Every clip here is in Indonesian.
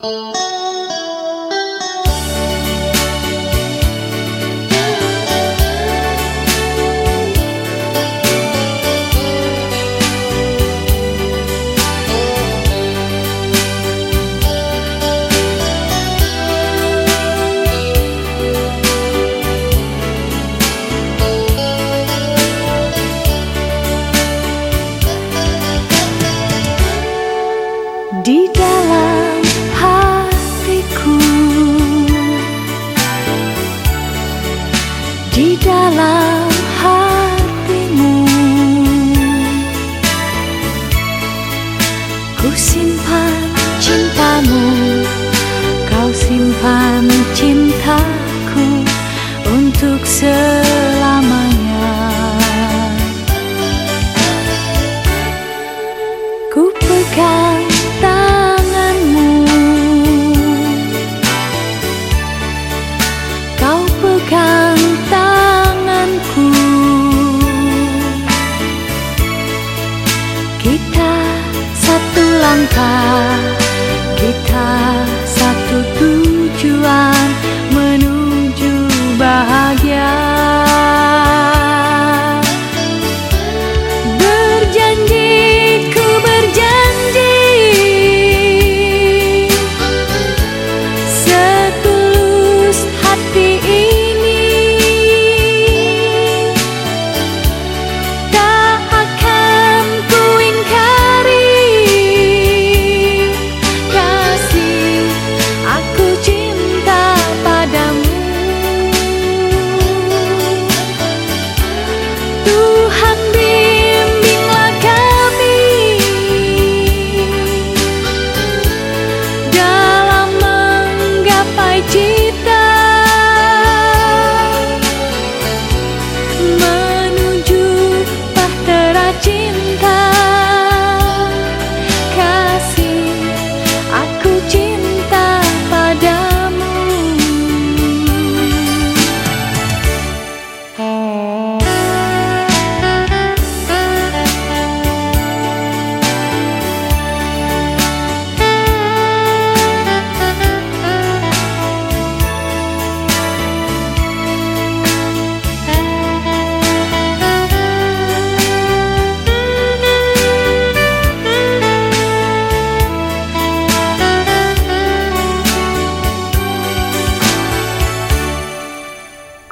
Música di dalam hatimu. Ku simpan far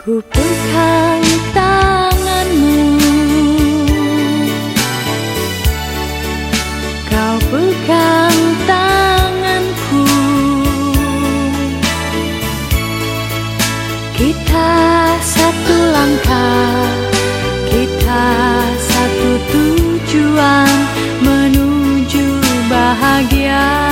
Ku pegang tanganmu. Kau pegang tanganku. Kita satu langkah Kita satu tujuan Menuju bahagia.